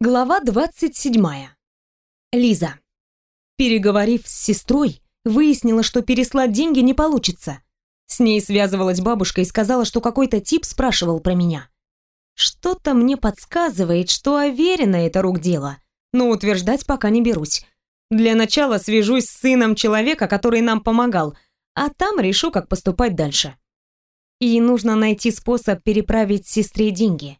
Глава 27. Лиза. Переговорив с сестрой, выяснила, что переслать деньги не получится. С ней связывалась бабушка и сказала, что какой-то тип спрашивал про меня. Что-то мне подсказывает, что Аверина это рук дело, но утверждать пока не берусь. Для начала свяжусь с сыном человека, который нам помогал, а там решу, как поступать дальше. И нужно найти способ переправить сестре деньги.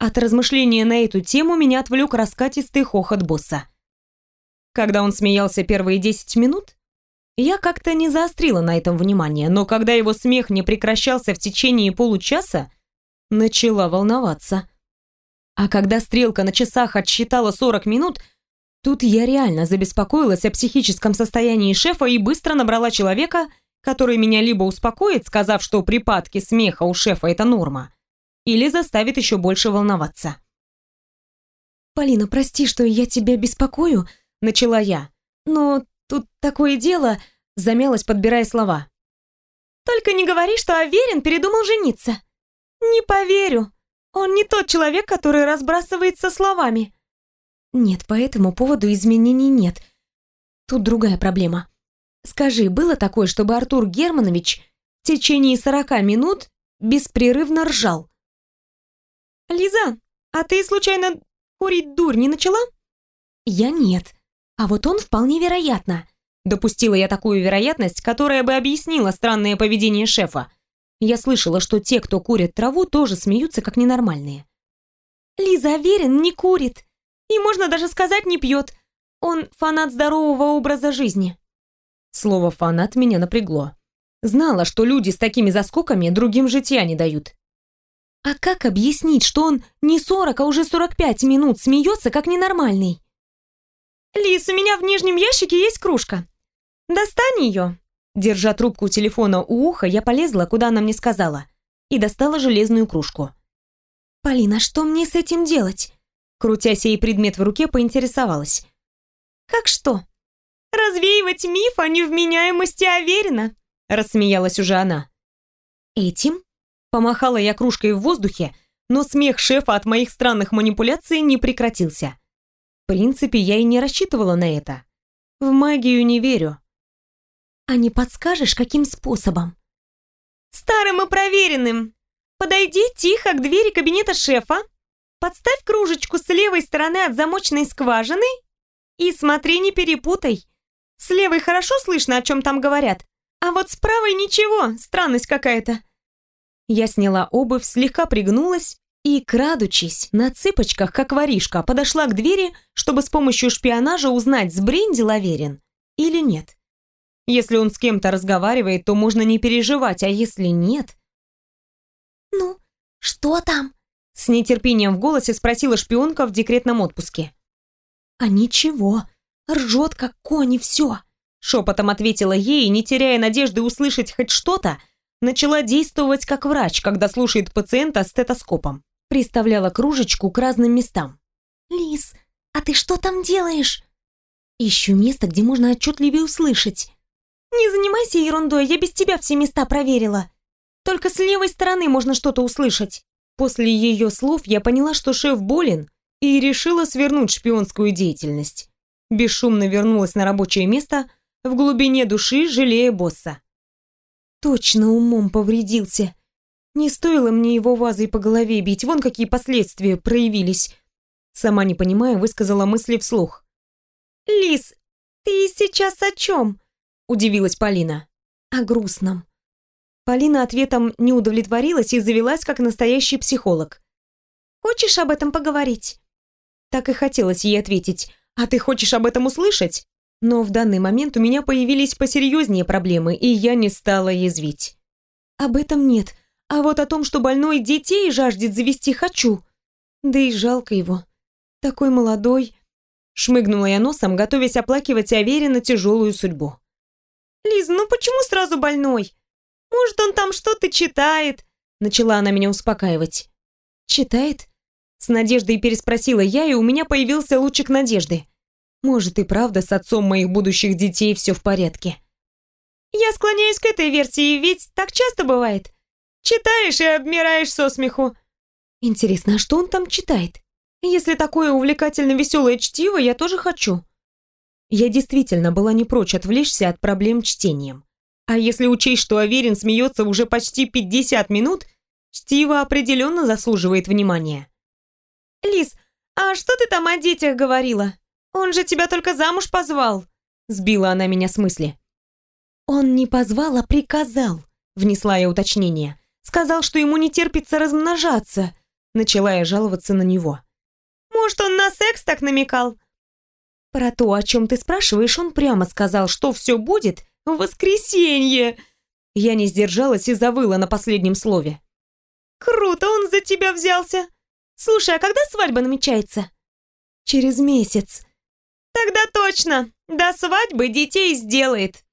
От размышления на эту тему меня отвлек раскатистый хохот босса. Когда он смеялся первые 10 минут, я как-то не заострила на этом внимание, но когда его смех не прекращался в течение получаса, начала волноваться. А когда стрелка на часах отсчитала 40 минут, тут я реально забеспокоилась о психическом состоянии шефа и быстро набрала человека, который меня либо успокоит, сказав, что припадки смеха у шефа это норма, или заставит еще больше волноваться. «Полина, прости, что я тебя беспокою», — начала я. «Но тут такое дело», — замялась, подбирая слова. «Только не говори, что Аверин передумал жениться». «Не поверю. Он не тот человек, который разбрасывается словами». «Нет, по этому поводу изменений нет. Тут другая проблема. Скажи, было такое, чтобы Артур Германович в течение сорока минут беспрерывно ржал?» «Лиза, а ты случайно курить дурь не начала?» «Я нет. А вот он вполне вероятно». Допустила я такую вероятность, которая бы объяснила странное поведение шефа. Я слышала, что те, кто курит траву, тоже смеются как ненормальные. «Лиза Аверин не курит. И можно даже сказать, не пьет. Он фанат здорового образа жизни». Слово «фанат» меня напрягло. Знала, что люди с такими заскоками другим житья не дают. А как объяснить, что он не 40, а уже 45 минут смеется, как ненормальный? «Лис, у меня в нижнем ящике есть кружка. Достань ее!» Держа трубку телефона у уха, я полезла, куда она мне сказала, и достала железную кружку. «Полина, что мне с этим делать?» Крутя сей предмет в руке, поинтересовалась. «Как что?» «Развеивать миф о невменяемости Аверина», рассмеялась уже она. «Этим?» Помахала я кружкой в воздухе, но смех шефа от моих странных манипуляций не прекратился. В принципе, я и не рассчитывала на это. В магию не верю. А не подскажешь, каким способом? Старым и проверенным. Подойди тихо к двери кабинета шефа, подставь кружечку с левой стороны от замочной скважины и смотри, не перепутай. С левой хорошо слышно, о чем там говорят, а вот с правой ничего, странность какая-то. Я сняла обувь, слегка пригнулась и, крадучись, на цыпочках, как воришка, подошла к двери, чтобы с помощью шпионажа узнать, сбрендил Аверин или нет. Если он с кем-то разговаривает, то можно не переживать, а если нет... «Ну, что там?» С нетерпением в голосе спросила шпионка в декретном отпуске. «А ничего, ржет как конь и все», шепотом ответила ей, не теряя надежды услышать хоть что-то, начала действовать как врач, когда слушает пациента стетоскопом. Приставляла кружечку к разным местам. «Лис, а ты что там делаешь?» «Ищу место, где можно отчетливее услышать». «Не занимайся ерундой, я без тебя все места проверила. Только с левой стороны можно что-то услышать». После ее слов я поняла, что шеф болен, и решила свернуть шпионскую деятельность. Бесшумно вернулась на рабочее место, в глубине души жалея босса. Точно умом повредился. Не стоило мне его вазой по голове бить, вон какие последствия проявились. Сама не понимая, высказала мысли вслух. «Лис, ты сейчас о чем?» – удивилась Полина. «О грустном». Полина ответом не удовлетворилась и завелась как настоящий психолог. «Хочешь об этом поговорить?» Так и хотелось ей ответить. «А ты хочешь об этом услышать?» Но в данный момент у меня появились посерьезнее проблемы, и я не стала язвить. Об этом нет, а вот о том, что больной детей жаждет завести, хочу. Да и жалко его. Такой молодой. Шмыгнула я носом, готовясь оплакивать Аверина тяжелую судьбу. «Лиз, ну почему сразу больной? Может, он там что-то читает?» Начала она меня успокаивать. «Читает?» С надеждой переспросила я, и у меня появился лучик надежды. Может и правда с отцом моих будущих детей все в порядке. Я склоняюсь к этой версии, ведь так часто бывает. Читаешь и обмираешь со смеху. Интересно, а что он там читает? Если такое увлекательно веселое чтиво, я тоже хочу. Я действительно была не прочь отвлечься от проблем чтением. А если учесть, что Аверин смеется уже почти 50 минут, чтиво определенно заслуживает внимания. «Лис, а что ты там о детях говорила? Он же тебя только замуж позвал!» Сбила она меня с мысли. «Он не позвал, а приказал», — внесла я уточнение. «Сказал, что ему не терпится размножаться», — начала я жаловаться на него. «Может, он на секс так намекал?» «Про то, о чем ты спрашиваешь, он прямо сказал, что все будет в воскресенье!» Я не сдержалась и завыла на последнем слове. «Круто он за тебя взялся! Слушай, а когда свадьба намечается?» «Через месяц». «Тогда точно! До свадьбы детей сделает!»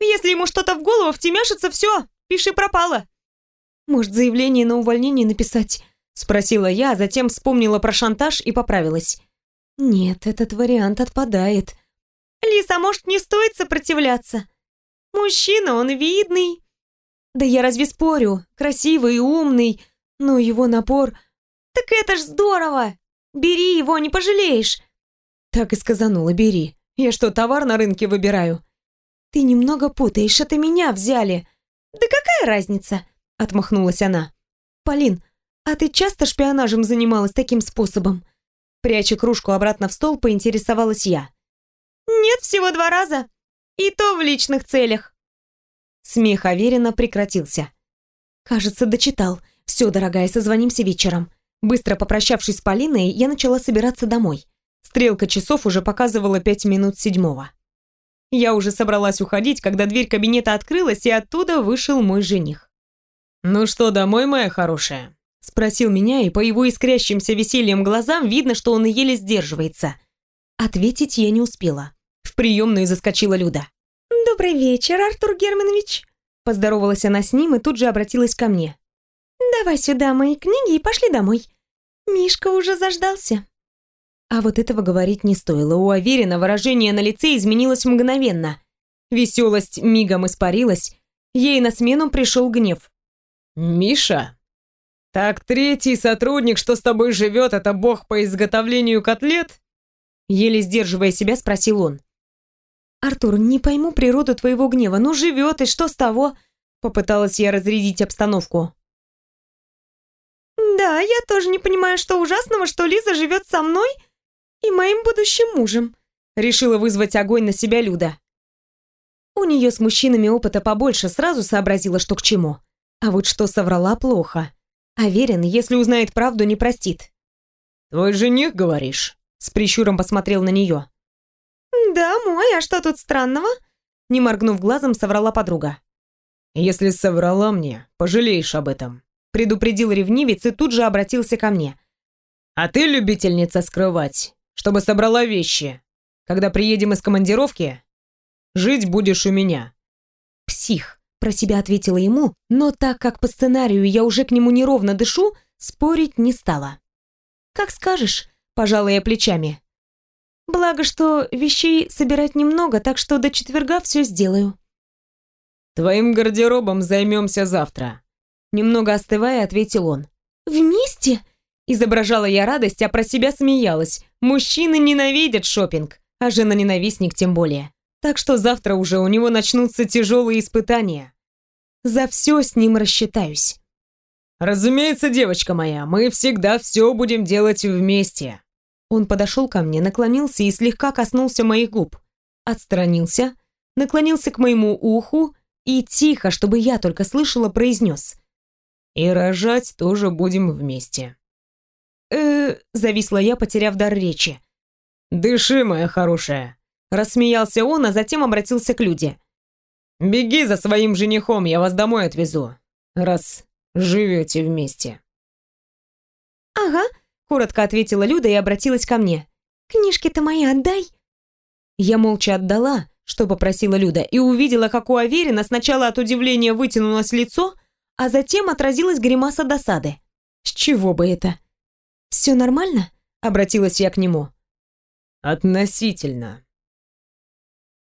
Если ему что-то в голову втемяшится, все, пиши пропало. Может, заявление на увольнение написать? Спросила я, а затем вспомнила про шантаж и поправилась. Нет, этот вариант отпадает. Лиса, может, не стоит сопротивляться? Мужчина, он видный. Да я разве спорю? Красивый и умный, но его напор... Так это ж здорово! Бери его, не пожалеешь. Так и сказанула, бери. Я что, товар на рынке выбираю? «Ты немного путаешь, это меня взяли». «Да какая разница?» — отмахнулась она. «Полин, а ты часто шпионажем занималась таким способом?» Пряча кружку обратно в стол, поинтересовалась я. «Нет, всего два раза. И то в личных целях». Смех Аверина прекратился. «Кажется, дочитал. Все, дорогая, созвонимся вечером». Быстро попрощавшись с Полиной, я начала собираться домой. Стрелка часов уже показывала пять минут седьмого. Я уже собралась уходить, когда дверь кабинета открылась, и оттуда вышел мой жених. «Ну что, домой, моя хорошая?» Спросил меня, и по его искрящимся весельем глазам видно, что он еле сдерживается. Ответить я не успела. В приемную заскочила Люда. «Добрый вечер, Артур Германович!» Поздоровалась она с ним и тут же обратилась ко мне. «Давай сюда мои книги и пошли домой. Мишка уже заждался». А вот этого говорить не стоило. У Аверина выражение на лице изменилось мгновенно. Веселость мигом испарилась. Ей на смену пришел гнев. «Миша? Так третий сотрудник, что с тобой живет, это бог по изготовлению котлет?» Еле сдерживая себя, спросил он. «Артур, не пойму природу твоего гнева. Ну, живет, и что с того?» Попыталась я разрядить обстановку. «Да, я тоже не понимаю, что ужасного, что Лиза живет со мной и моим будущим мужем», — решила вызвать огонь на себя Люда. У нее с мужчинами опыта побольше, сразу сообразила, что к чему. А вот что соврала плохо. Аверин, если узнает правду, не простит. «Твой жених, говоришь?» С прищуром посмотрел на нее. «Да, мой, а что тут странного?» Не моргнув глазом, соврала подруга. «Если соврала мне, пожалеешь об этом», предупредил ревнивец и тут же обратился ко мне. «А ты любительница скрывать чтобы собрала вещи. Когда приедем из командировки, жить будешь у меня». «Псих», — про себя ответила ему, но так как по сценарию я уже к нему неровно дышу, спорить не стала. «Как скажешь», — пожала я плечами. «Благо, что вещей собирать немного, так что до четверга все сделаю». «Твоим гардеробом займемся завтра», — немного остывая, ответил он. «Вместе?» Изображала я радость, а про себя смеялась. Мужчины ненавидят шопинг, а жена-ненавистник тем более. Так что завтра уже у него начнутся тяжелые испытания. За все с ним рассчитаюсь. «Разумеется, девочка моя, мы всегда все будем делать вместе». Он подошел ко мне, наклонился и слегка коснулся моих губ. Отстранился, наклонился к моему уху и тихо, чтобы я только слышала, произнес. «И рожать тоже будем вместе» э зависла я, потеряв дар речи. «Дыши, моя хорошая!» Рассмеялся он, а затем обратился к Люде. «Беги за своим женихом, я вас домой отвезу, раз живете вместе». «Ага», — коротко ответила Люда и обратилась ко мне. «Книжки-то мои отдай». Я молча отдала, что попросила Люда, и увидела, как у Аверина сначала от удивления вытянулось лицо, а затем отразилась гримаса досады. С чего бы это? «Все нормально?» — обратилась я к нему. «Относительно»,